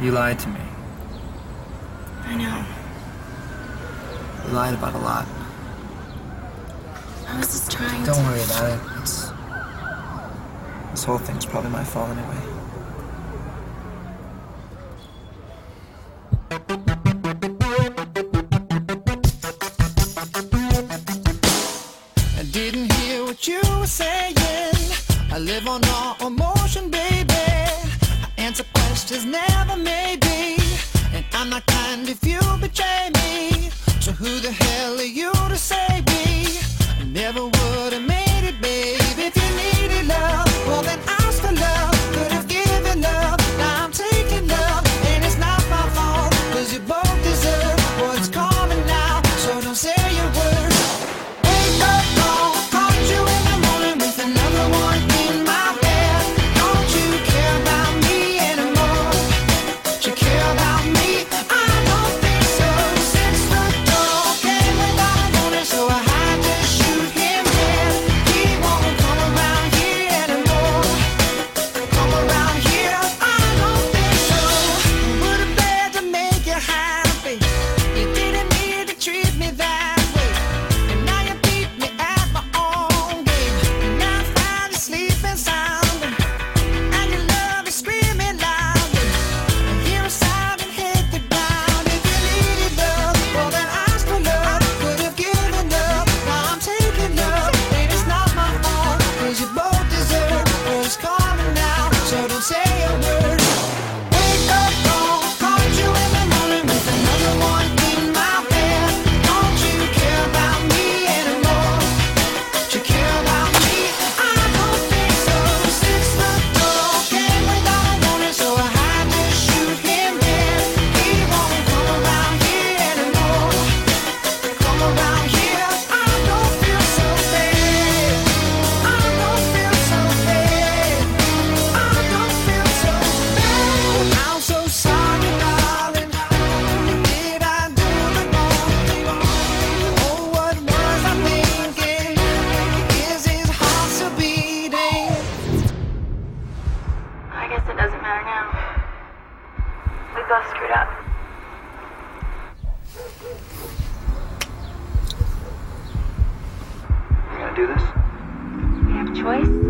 You lied to me. I know. You lied about a lot. I was just trying Don't to... worry about it. It's... This whole thing's probably my fault anyway. I didn't hear what you were saying. I live on all or more past is never maybe. And I'm not kind if you betray me. So who the hell are you? No, no. We both screwed up. You gonna do this? We have a choice.